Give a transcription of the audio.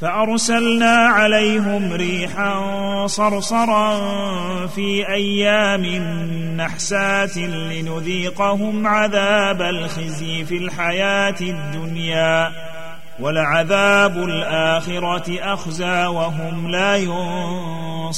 فأرسلنا عليهم ريحا صرصرا في أيام نحسات لنذيقهم عذاب الخزي في الحياة الدنيا ولعذاب الآخرة أخزى وهم لا ينصرون.